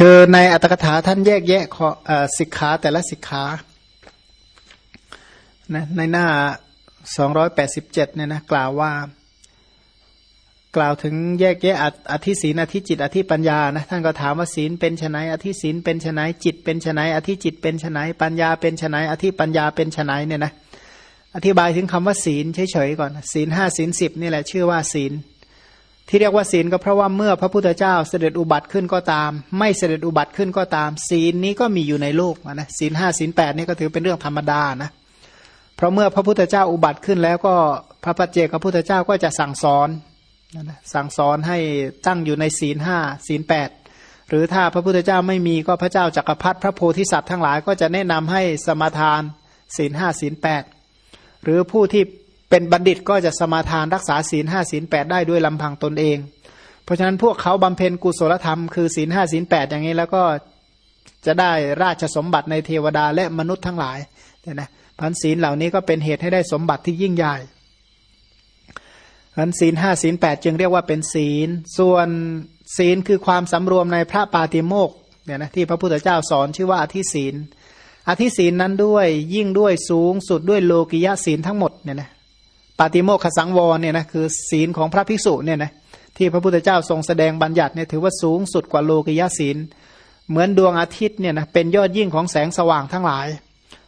คือในอัตถกถาท่านแยกแยะสิกขาแต่ละสิกขานะในหน้า 287เนี่ยนะกล่าวว่า กล่าวถึงแยกแยะอธิศีนอธิจิต อธิปัญญานะท่านก็ถามว่าศีลเป็นไนอธิศีลเป็นไนจิตเป็นไนอธิจิตเป็นไนปัญญาเป็นไนอธิปัญญาเป็นไนเนี่ยนะอธิบายถึงคำว่าศีลเฉยๆก่อนศีลห้าศีลสิบนี่แหละชื่อว่าศีล ที่เรียกว่าศีลก็เพราะว่าเมื่อพระพุทธเจ้าเสด็จอุบัติขึ้นก็ตาม ไม่เสด็จอุบัติขึ้นก็ตาม ศีลนี้ก็มีอยู่ในโลกนะศีลห้าศีลแปดนี่ก็ถือเป็นเรื่องธรรมดานะเพราะเมื่อพระพุทธเจ้าอุบัติขึ้นแล้วก็พระปัจเจกพระพุทธเจ้าก็จะสั่งสอนนะสั่งสอนให้ตั้งอยู่ในศีลห้าศีลแปดหรือถ้าพระพุทธเจ้าไม่มีก็พระเจ้าจักรพรรดิพระโพธิสัตว์ทั้งหลายก็จะแนะนำให้สมาทานศีลห้าศีลแปดหรือผู้ที่ เป็นบัณฑิตก็จะสมาทานรักษาศีลห้าศีลแปดได้ด้วยลำพังตนเอง เพราะฉะนั้นพวกเขาบำเพ็ญกุศลธรรมคือศีลห้าศีลแปดอย่างนี้แล้วก็จะได้ราชสมบัติในเทวดาและมนุษย์ทั้งหลายเนี่ยนะพันศีลเหล่านี้ก็เป็นเหตุให้ได้สมบัติที่ยิ่งใหญ่พันศีลห้าศีลแปดจึงเรียกว่าเป็นศีล ส่วนศีลคือความสำรวมในพระปาติโมกเนี่ยนะที่พระพุทธเจ้าสอนชื่อว่าอธิศีลอธิศีลนั้นด้วยยิ่งด้วยสูงสุดด้วยโลกิยะศีลทั้งหมดเนี่ยนะ ปาติโมกขสังวรเนี่ยนะคือศีลของพระภิกษุเนี่ยนะที่พระพุทธเจ้าทรงแสดงบัญญัติเนี่ยถือว่าสูงสุดกว่าโลกิยศีล เหมือนดวงอาทิตย์เนี่ยนะเป็นยอดยิ่งของแสงสว่างทั้งหลาย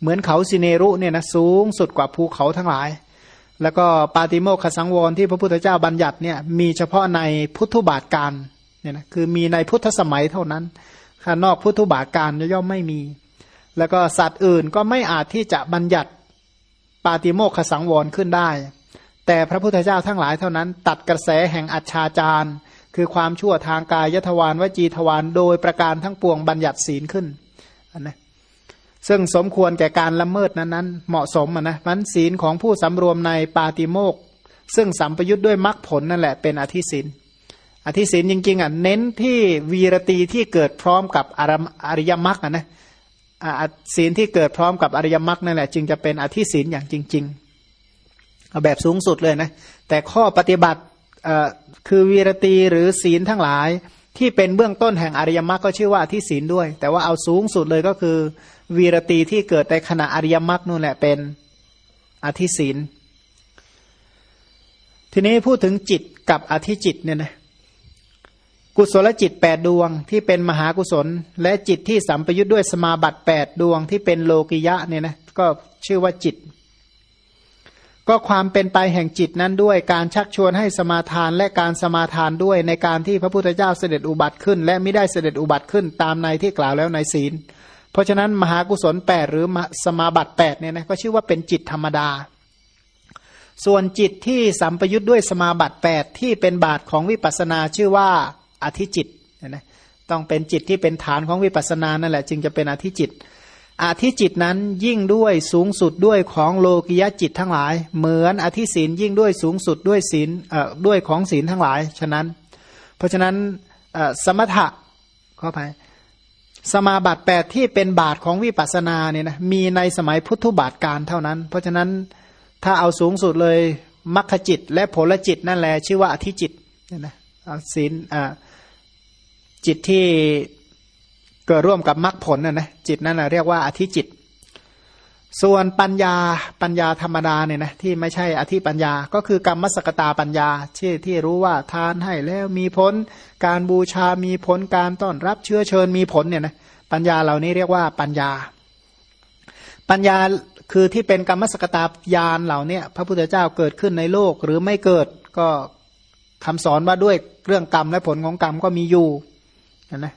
เหมือนเขาสิเนรุเนี่ยนะสูงสุดกว่าภูเขาทั้งหลาย แล้วก็ปาติโมกขสังวรที่พระพุทธเจ้าบัญญัติเนี่ยมีเฉพาะในพุทธบาทการเนี่ยนะคือมีในพุทธสมัยเท่านั้นข้างนอกพุทธบาทการย่อมไม่มี แล้วก็สัตว์อื่นก็ไม่อาจที่จะบัญญัติปาติโมกขสังวรขึ้นได้ แต่พระพุทธเจ้าทั้งหลายเท่านั้น ตัดกระแสแห่งอัจฉาจารคือความชั่วทางกายยทวารวจีทวารโดยประการทั้งปวงบัญญัติศีลขึ้นนะซึ่งสมควรแก่การละเมิดนั้นนั้นเหมาะสมนะมันศีลของผู้สำรวมในปาติโมกซึ่งสัมปยุทธ์ด้วยมรรคผลนั่นแหละเป็นอธิศีลอธิศีลจริงๆอะเน้นที่วีรตีที่เกิดพร้อมกับอริยมรรคนะศีลที่เกิดพร้อมกับอริยมรรคนั่นแหละจึงจะเป็นอธิศีลอย่างจริง ๆ แบบสูงสุดเลยนะ แต่ข้อปฏิบัติคือวีรตีหรือศีลทั้งหลายที่เป็นเบื้องต้นแห่งอริยมรรคก็ชื่อว่าที่ศีลด้วย แต่ว่าเอาสูงสุดเลยก็คือ วีรตีที่เกิดในขณะอริยมรรคนู่นแหละเป็นอธิศีล ทีนี้พูดถึงจิตกับอธิจิตเนี่ยนะกุศลจิตแปดดวงที่เป็นมหากุศล และจิตที่สัมปยุทธ์ด้วยสมาบัติแปดดวงที่เป็นโลกิยะเนี่ยนะก็ชื่อว่าจิต ก็ความเป็นไปแห่งจิตนั้นด้วยการชักชวนให้สมาทานและการสมาทานด้วยในการที่พระพุทธเจ้าเสด็จอุบัติขึ้น และไม่ได้เสด็จอุบัติขึ้นตามในที่กล่าวแล้วในศีล เพราะฉะนั้นมหากุศลแปดหรือสมาบัติแปดเนี่ยนะก็ชื่อว่าเป็นจิตธรรมดา ส่วนจิตที่สัมปยุทธ์ด้วยสมาบัติแปดที่เป็นบาทของวิปัสนาชื่อว่าอธิจิตนะต้องเป็นจิตที่เป็นฐานของวิปัสสนานั่นแหละจึงจะเป็นอธิจิต อธิจิตนั้นยิ่งด้วยสูงสุดด้วยของโลกิยจิตทั้งหลาย เหมือนอธิศีลยิ่งด้วยสูงสุดด้วยศีลด้วยของศีลทั้งหลาย ฉะนั้น เพราะฉะนั้นสมถะข้อไปสมาบัติแปดที่เป็นบาทของวิปัสสนาเนี่ยนะมีในสมัยพุทธบาทการเท่านั้น เพราะฉะนั้นถ้าเอาสูงสุดเลยมัคคจิต และผลจิตนั่นแหละชื่อว่าอธิจิตเนี่ยนะศีลจิตที่ กิดร่วมกับมรรคผลน่ะนะจิตนั่นแหละเรียกว่าอธิจิต ส่วนปัญญาปัญญาธรรมดาเนี่ยนะที่ไม่ใช่อธิปัญญา ก็คือกรรมสกตาปัญญาที่ที่รู้ว่าทานให้แล้วมีผล การบูชามีผลการต้อนรับเชื้อเชิญมีผลเนี่ยนะปัญญาเหล่านี้เรียกว่าปัญญา ปัญญาคือที่เป็นกรรมสกตาญาณเหล่านี้พระพุทธเจ้าเกิดขึ้นในโลกหรือไม่เกิดก็คำสอนว่าด้วยเรื่องกรรมและผลของกรรมก็มีอยู่นะ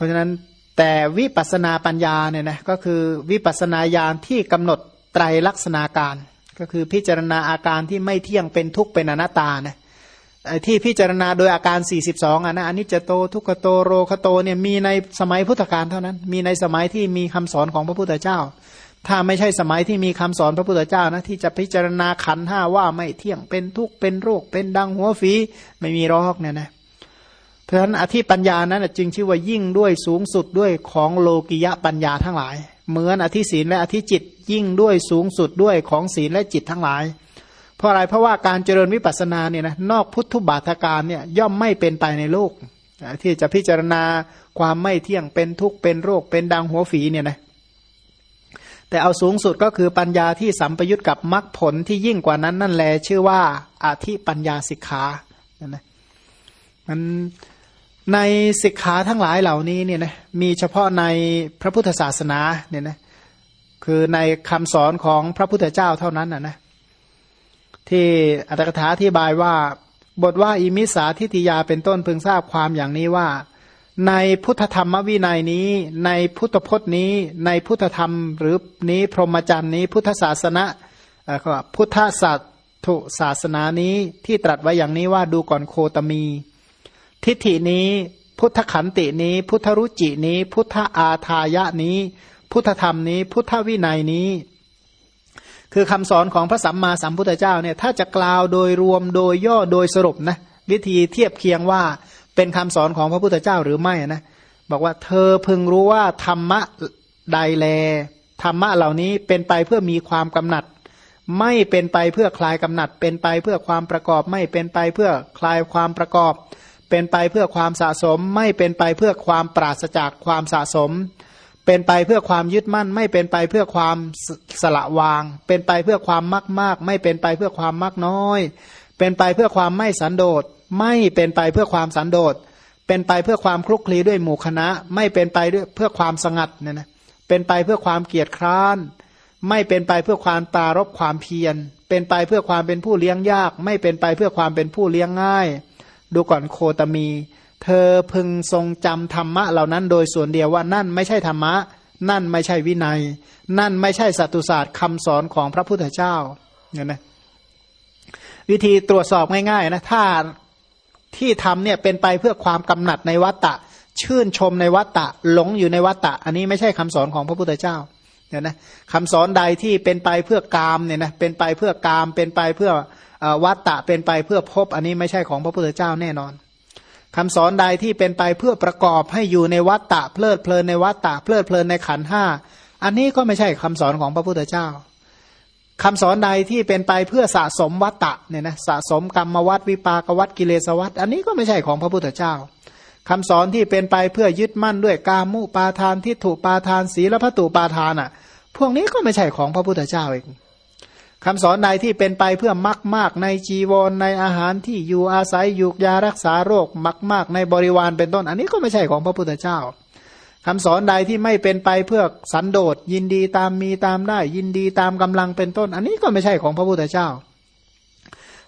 ราะฉะนั้นแต่วิปัสนาปัญญาเนี่ยนะก็คือวิปัสนาญาณที่กำหนดไตรลักษณาการ ก็คือพิจารณาอาการที่ไม่เที่ยงเป็นทุกข์เป็นอนัตตานะที่พิจารณาโดยอาการ 42อะนะอันนี้จะโตทุกขโตโรคโตเนี่ยมีในสมัยพุทธกาลเท่านั้น มีในสมัยที่มีคำสอนของพระพุทธเจ้า ถ้าไม่ใช่สมัยที่มีคำสอนพระพุทธเจ้านะที่จะพิจารณาขันห้าว่าไม่เที่ยงเป็นทุกข์เป็นโรคเป็นดังหัวฝีไม่มีรอกเนี่ยนะ เพราะฉะนั้นอธิปัญญานั้นจึงชื่อว่ายิ่งด้วยสูงสุดด้วยของโลกิยะปัญญาทั้งหลาย เหมือนอธิศีลและอธิจิตยิ่งด้วยสูงสุดด้วยของศีลและจิตทั้งหลาย เพราะอะไรเพราะว่าการเจริญวิปัสสนาเนี่ยนะนอกพุทธบาทการเนี่ยย่อมไม่เป็นไปในโลกที่จะพิจารณาความไม่เที่ยงเป็นทุกข์เป็นโรคเป็นดังหัวฝีเนี่ยนะแต่เอาสูงสุดก็คือปัญญาที่สัมปยุตกับมรรคผลที่ยิ่งกว่านั้นนั่นแหละชื่อว่าอาธิปัญญาสิกขานะมัน ในสิกขาทั้งหลายเหล่านี้เนี่ยนะมีเฉพาะในพระพุทธศาสนาเนี่ยนะคือในคำสอนของพระพุทธเจ้าเท่านั้นนะนะที่อัตถกถาที่บายว่าบทว่าอิมิสาทิฏยาเป็นต้นพึงทราบความอย่างนี้ว่า ในพุทธธรรมวินัยนี้ ในพุทธพจน์นี้ ในพุทธธรรมหรือนี้พรหมจรรย์นี้ พุทธศาสนาเขาพุทธศาสตุศาสนานี้ที่ตรัสไว้อย่างนี้ว่าดูก่อนโคตมี ทิฏฐินี้ พุทธขันตินี้ พุทธรุจินี้ พุทธอาทายะนี้ พุทธธรรมนี้ พุทธวินัยนี้ คือคำสอนของพระสัมมาสัมพุทธเจ้าเนี่ยถ้าจะกล่าวโดยรวมโดยย่อโดยสรุปนะวิธีเทียบเคียงว่าเป็นคำสอนของพระพุทธเจ้าหรือไม่นะบอกว่าเธอพึงรู้ว่าธรรมะใดแลธรรมะเหล่านี้เป็นไปเพื่อมีความกำหนัด ไม่เป็นไปเพื่อคลายกำหนัด เป็นไปเพื่อความประกอบ ไม่เป็นไปเพื่อคลายความประกอบ เป็นไปเพื่อความสะสม ไม่เป็นไปเพื่อความปราศจากความสะสม เป็นไปเพื่อความยึดมั่น ไม่เป็นไปเพื่อความสละวาง เป็นไปเพื่อความมากมากไม่เป็นไปเพื่อความมากน้อย เป็นไปเพื่อความไม่สันโดษ ไม่เป็นไปเพื่อความสันโดษ เป็นไปเพื่อความคลุกคลีด้วยหมู่คณะ ไม่เป็นไปด้วยเพื่อความสงัดเนี่ยนะเป็นไปเพื่อความเกียจคร้าน ไม่เป็นไปเพื่อความตารบความเพียร เป็นไปเพื่อความเป็นผู้เลี้ยงยาก ไม่เป็นไปเพื่อความเป็นผู้เลี้ยงง่าย ดูก่อนโคตมี เธอพึงทรงจำธรรมะเหล่านั้น โดยส่วนเดียวว่านั่นไม่ใช่ธรรมะ นั่นไม่ใช่วินัย นั่นไม่ใช่สัตุศาสตร์คำสอนของพระพุทธเจ้าเนี่ยนะวิธีตรวจสอบง่ายๆนะถ้าที่ทำเนี่ยเป็นไปเพื่อความกำหนัดในวัตตะ ชื่นชมในวัตตะ หลงอยู่ในวัตตะ อันนี้ไม่ใช่คำสอนของพระพุทธเจ้าเนี่ยนะคำสอนใดที่เป็นไปเพื่อกามเนี่ยนะเป็นไปเพื่อกามเป็นไปเพื่อ วัตตะเป็นไปเพื่อพบอันนี้ไม่ใช่ของพระพุทธเจ้าแน่นอนคำสอนใดที่เป็นไปเพื่อประกอบให้อยู่ในวัตตะเพลิดเพลินในวัตตะเพลิดเพลินในขันห้าอันนี้ก็ไม่ใช่คำสอนของพระพุทธเจ้าคำสอนใดที่เป็นไปเพื่อสะสมวัตตะเนี่ยนะสะสมกรรมวัตวิปากวัตกิเลสวัตอันนี้ก็ไม่ใช่ของพระพุทธเจ้าคำสอนที่เป็นไปเพื่อยึดมั่นด้วยกามุปาทานทิฏฐุปาทาน ศีลพัตุปาทานอะ พวกนี้ก็ไม่ใช่ของพระพุทธเจ้าเอง คำสอนใดที่เป็นไปเพื่อมักมากในจีวรในอาหารที่อยู่อาศัยยูกยารักษาโรคมักมากในบริวารเป็นต้น อันนี้ก็ไม่ใช่ของพระพุทธเจ้าคำสอนใดที่ไม่เป็นไปเพื่อสันโดษยินดีตามมีตามได้ ยินดีตามกำลังเป็นต้น อันนี้ก็ไม่ใช่ของพระพุทธเจ้า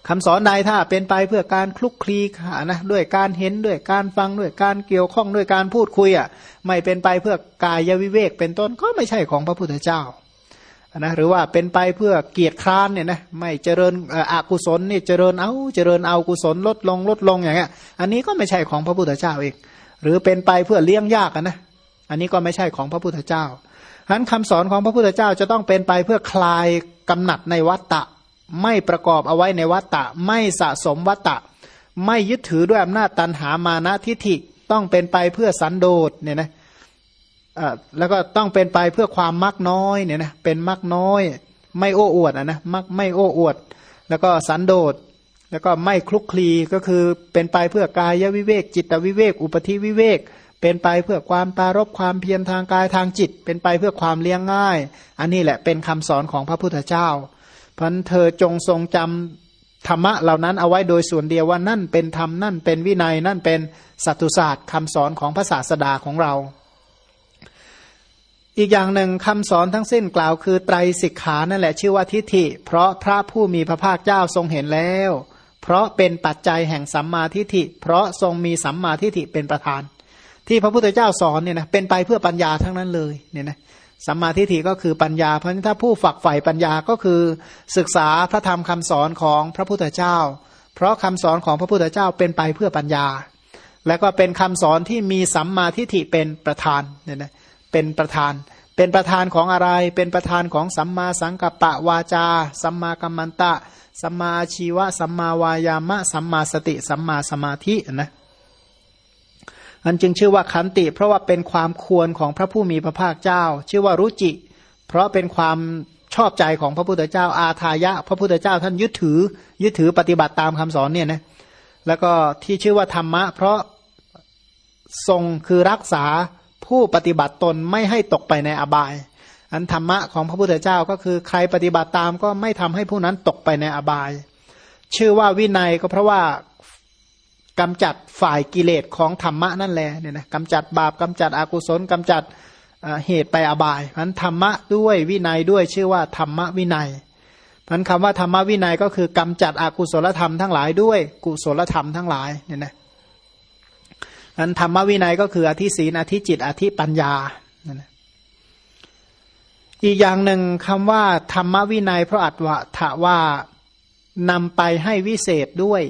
คำสอนใดถ้าเป็นไปเพื่อการคลุกคลีขานะด้วยการเห็นด้วยการฟังด้วยการเกี่ยวข้องด้วยการพูดคุยอะไม่เป็นไปเพื่อกายวิเวกเป็นต้นก็ไม่ใช่ของพระพุทธเจ้า นะหรือว่าเป็นไปเพื่อเกียรติคร้านเนี่ยนะไม่เจริญอกุศลนี่เจริญเอาเจริญเอากุศลลดลงลดลงอย่างเงี้ย อันนี้ก็ไม่ใช่ของพระพุทธเจ้าเองหรือเป็นไปเพื่อเลี้ยงยากนะอันนี้ก็ไม่ใช่ของพระพุทธเจ้าฉะนั้นคำสอนของพระพุทธเจ้าจะต้องเป็นไปเพื่อคลายกำหนัดในวัตตะ ไม่ประกอบเอาไว้ในวัตตะ ไม่สะสมวัตตะ ไม่ยึดถือด้วยอำนาจตันหามานะทิฏฐิต้องเป็นไปเพื่อสันโดษเนี่ยนะ แล้วก็ต้องเป็นไปเพื่อความมักน้อยเนี่ยนะเป็นมักน้อย ไม่โอ้อวดอะนะมักไม่โอ้อวด แล้วก็สันโดษแล้วก็ไม่คลุกคลีก็คือเป็นไปเพื่อกายวิเวก จิตวิเวก อุปธิวิเวก เป็นไปเพื่อความปารบความเพียรทางกายทางจิต เป็นไปเพื่อความเลี้ยงง่าย อันนี้แหละเป็นคำสอนของพระพุทธเจ้าพันเธอจงทรงจำธรรมะเหล่านั้นเอาไว้โดยส่วนเดียวว่านั่นเป็นธรรมนั่นเป็นวินัยนั่นเป็นสัตุศาสตร์คำสอนของพระศาสดาของเรา อีกอย่างหนึ่งคำสอนทั้งสิ้นกล่าวคือไตรสิกขานั่นแหละชื่อว่าทิฏฐิ เพราะพระผู้มีพระภาคเจ้าทรงเห็นแล้ว เพราะเป็นปัจจัยแห่งสัมมาทิฏฐิ เพราะทรงมีสัมมาทิฏฐิเป็นประธาน ที่พระพุทธเจ้าสอนเนี่ยนะเป็นไปเพื่อปัญญาทั้งนั้นเลยเนี่ยนะสัมมาทิฏฐิก็คือปัญญา เพราะถ้าผู้ฝักใฝ่ปัญญาก็คือศึกษาพระธรรมคำสอนของพระพุทธเจ้า เพราะคำสอนของพระพุทธเจ้าเป็นไปเพื่อปัญญา และก็เป็นคำสอนที่มีสัมมาทิฏฐิเป็นประธานเนี่ยนะ เป็นประธาน เป็นประธานของอะไร เป็นประธานของสัมมาสังกัปปะวาจา สัมมากัมมันตะ สัมมาชีวะ สัมมาวายามะ สัมมาสติ สัมมาสมาธินะอันจึงชื่อว่าขันติ เพราะว่าเป็นความควรของพระผู้มีพระภาคเจ้า ชื่อว่ารุจิ เพราะเป็นความชอบใจของพระพุทธเจ้า อาทายะ พระพุทธเจ้าท่านยึดถือ ยึดถือปฏิบัติตามคำสอนเนี่ยนะ แล้วก็ที่ชื่อว่าธรรมะ เพราะทรงคือรักษา ผู้ปฏิบัติตนไม่ให้ตกไปในอบาย อันธรรมะของพระพุทธเจ้าก็คือใครปฏิบัติตามก็ไม่ทำให้ผู้นั้นตกไปในอบาย ชื่อว่าวินัยก็เพราะว่ากำจัดฝ่ายกิเลสของธรรมะนั่นแหละเนี่ยนะกำจัดบาปกำจัดอกุศลกำจัดเหตุไปอบายพันธรรมะด้วยวินัยด้วยชื่อว่าธรรมะวินัยพันคำว่าธรรมะวินัยก็คือกำจัดอกุศลธรรมทั้งหลายด้วยกุศลธรรมทั้งหลายเนี่ยนะ นั้นธรรมวินัยก็คืออธิศีนอธิจิต อธิปัญญานั่นนะอีกอย่างหนึ่งคำว่า ธรรมวินัยเพราะอัตวะถะว่านำไปให้วิเศษด้วย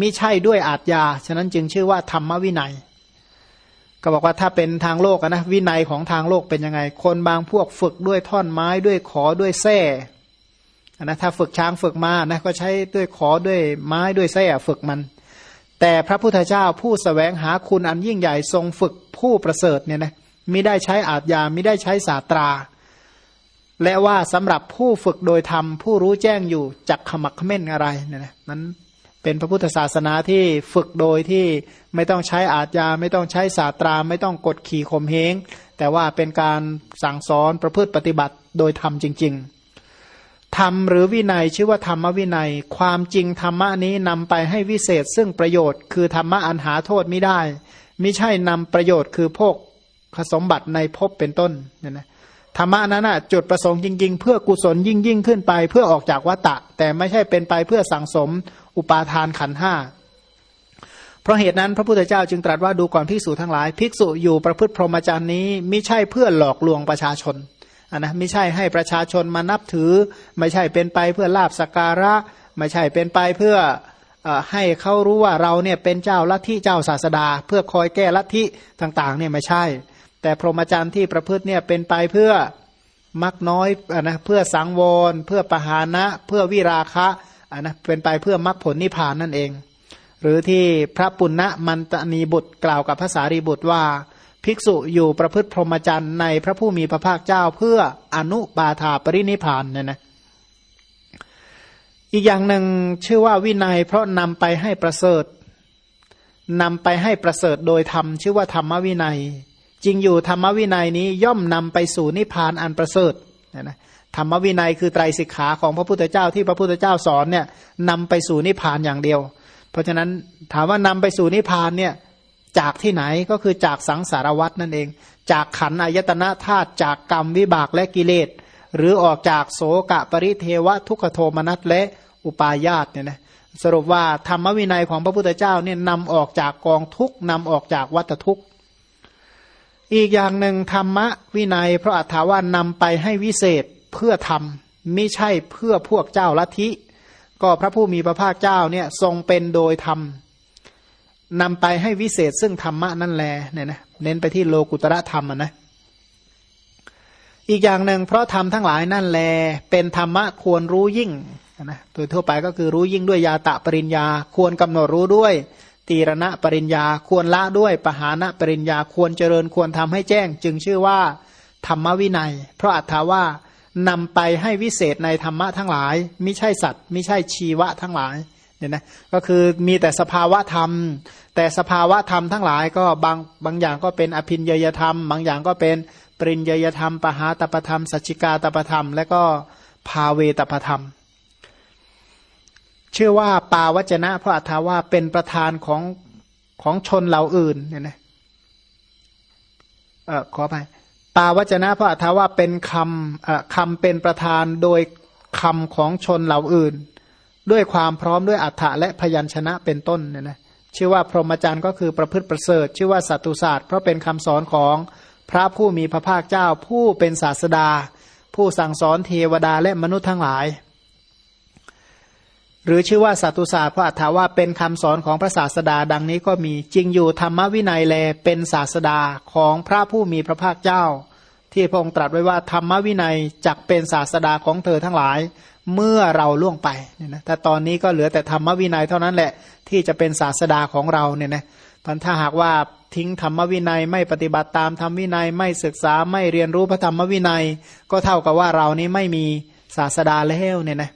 มิใช่ด้วยอาทยา ฉะนั้นจึงชื่อว่าธรรมวินัย ก็บอกว่าถ้าเป็นทางโลกนะวินัยของทางโลกเป็นยังไง คนบางพวกฝึกด้วยท่อนไม้ด้วยขอด้วยแส้นะถ้าฝึกช้างฝึกมานะก็ใช้ด้วยขอด้วยไม้ด้วยแส้ฝึกมัน แต่พระพุทธเจ้าผู้สแสวงหาคุณอันยิ่งใหญ่ทรงฝึกผู้ประเสริฐเนี่ยนะมิได้ใช้อาทยามิได้ใช้ศาสตรา และว่าสำหรับผู้ฝึกโดยธรรม ผู้รู้แจ้งอยู่จักขมักขม้นอะไรเนี่ยนะมันเป็นพระพุทธศาสนาที่ฝึกโดยที่ไม่ต้องใช้อาทยาไม่ต้องใช้ศาสตรา ไม่ต้องกดขี่ข่มเหงแต่ว่าเป็นการสั่งสอนประพฤติปฏิบัติโดยธรรมจริง ๆ ธรรมหรือวินัยชื่อว่าธรรมวินัย ความจริงธรรมะนี้นำไปให้วิเศษ ซึ่งประโยชน์คือธรรมะอันหาโทษไม่ได้ไม่ใช่นำประโยชน์คือพวกสมบัติในภพเป็นต้นเนี่ยนะธรรมะนั้นนะจุดประสงค์จริง ๆ เพื่อกุศลยิ่งยิ่งขึ้นไป เพื่อออกจากวัตะ แต่ไม่ใช่เป็นไปเพื่อสังสมอุปาทานขันห้าเพราะเหตุนั้นพระพุทธเจ้าจึงตรัสว่าดูก่อนภิกษุทั้งหลาย ภิกษุอยู่ประพฤติพรหมจรรย์นี้ไม่ใช่เพื่อหลอกลวงประชาชน นนะไม่ใช่ให้ประชาชนมานับถือ ไม่ใช่เป็นไปเพื่อลาบสการะ ไม่ใช่เป็นไปเพื่ออให้เขารู้ว่าเราเนี่ยเป็นเจ้าลัทธิเจ้าศาสดา เพื่อคอยแก้ลัทธิต่างๆเนี่ยไม่ใช่ แต่พรหมจรรย์ที่ประพฤติเนี่ยเป็นไปเพื่อมักน้อยอนะเพื่อสังวร เพื่อปหานะ เพื่อวิราคะนะเป็นไปเพื่อมรรคผลนิพพานนั่นเอง หรือที่พระปุณณมันตนีบุตรกล่าวกับภาษารีบุตรว่า ภิกษุอยู่ประพฤติพรหมจรรย์ในพระผู้มีพระภาคเจ้าเพื่ออนุบาธาปรินิพานเนี่ยนะอีกอย่างหนึ่งชื่อว่าวินัยเพราะนำไปให้ประเสริฐนำไปให้ประเสริฐโดยธรรมชื่อว่าธรรมวินัย จริงอยู่ธรรมวินัยนี้ย่อมนำไปสู่นิพพานอันประเสริฐนี่ยนะธรรมวินัยคือไตรสิกขาของพระพุทธเจ้าที่พระพุทธเจ้าสอนเนี่ยนำไปสู่นิพพานอย่างเดียว เพราะฉะนั้นถามว่านำไปสู่นิพพานเนี่ย จากที่ไหนก็คือจากสังสารวัตนั่นเอง จากขันอายตนะธาตุจากกรรมวิบากและกิเลส หรือออกจากโสกะปริเทวะทุกขโทมนัสและอุปาญาตเนี่ยนะสรุปว่าธรรมวินัยของพระพุทธเจ้าเนี่ยนำออกจากกองทุกนำออกจากวัตทุกอีกอย่างหนึ่งธรรมวินัยพระอัตถาว่านำไปให้วิเศษเพื่อทำไม่ใช่เพื่อพวกเจ้าลัทธิ ก็พระผู้มีพระภาคเจ้าเนี่ยทรงเป็นโดยธรรม นำไปให้วิเศษซึ่งธรรมะนั่นแลเนี่ยนะเน้นไปที่โลกุตระธรรมนะอีกอย่างหนึ่งเพราะธรรมทั้งหลายนั่นแล เป็นธรรมะควรรู้ยิ่งนะโดยทั่วไปก็คือรู้ยิ่งด้วยยาตะปริญญา ควรกำหนดรู้ด้วย ตีรณะปริญญา ควรละด้วยปหานะปริญญา ควรเจริญควรทำให้แจ้ง จึงชื่อว่า ธรรมวินัย เพราะอัตถาว่านำไปให้วิเศษในธรรมะทั้งหลายไม่ใช่สัตว์ไม่ใช่ชีวะทั้งหลาย เนี่ยนะก็คือมีแต่สภาวะธรรม แต่สภาวะธรรมทั้งหลายก็บางบางอย่างก็เป็นอภินยยธรรม บางอย่างก็เป็นปริญยยธรรม ปหาตปธรรม สัจจิกาตปธรรม และก็ภาเวตปธรรมเชื่อว่าปาวจนะพระอัฏฐาว่าเป็นประธานของของชนเหล่าอื่นเนี่ยนะเออขอไปปาวจนะพระอัฏฐาว่าเป็นคำคำเป็นประธานโดยคำของชนเหล่าอื่น ด้วยความพร้อมด้วยอัฏฐะและพยัญชนะเป็นต้นเนี่ยนะชื่อว่าพรหมจรรย์ก็คือประพฤติประเสริฐ ชื่อว่าสัตุศาสตร์เพราะเป็นคำสอนของพระผู้มีพระภาคเจ้าผู้เป็นศาสดา ผู้สั่งสอนเทวดาและมนุษย์ทั้งหลาย หรือชื่อว่าสัตุศาสตร์เพราะอัฏฐาว่าเป็นคำสอนของพระศาสดาดังนี้ก็มีจริงอยู่ธรรมวินัยแลเป็นศาสดาของพระผู้มีพระภาคเจ้า ที่พระองค์ตรัสไว้ว่าธรรมวินัยจักเป็นศาสดาของเธอทั้งหลาย เมื่อเราล่วงไปเนี่ยนะถ้าตอนนี้ก็เหลือแต่ธรรมวินัยเท่านั้นแหละ ที่จะเป็นศาสดาของเราเนี่ยนะพันถ้าหากว่าทิ้งธรรมวินัยไม่ปฏิบัติตามธรรมวินัยไม่ศึกษาไม่เรียนรู้พระธรรมวินัย ก็เท่ากับว่าเรานี้ไม่มีศาสดาแล้วเนี่ยนะ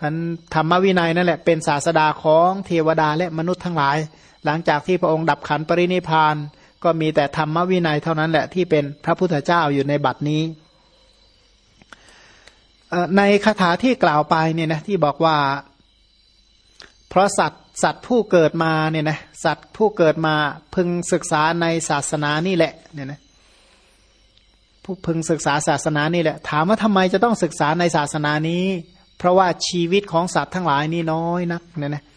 พันธรรมวินัยนั่นแหละเป็นศาสดาของเทวดาและมนุษย์ทั้งหลาย หลังจากที่พระองค์ดับขันปรินิพาน ก็มีแต่ธรรมวินัยเท่านั้นแหละที่เป็นพระพุทธเจ้าอยู่ในบัดนี้ ในคาถาที่กล่าวไปเนี่ยนะที่บอกว่า เพราะสัตว์สัตว์ผู้เกิดมาเนี่ยนะสัตว์ผู้เกิดมาพึงศึกษาในศาสนานี่แหละเนี่ยนะผู้พึงศึกษาศาสนานี่แหละ ถามว่าทำไมจะต้องศึกษาในศาสนานี้ เพราะว่าชีวิตของสัตว์ทั้งหลายนี่น้อยนักเนี่ยนะเ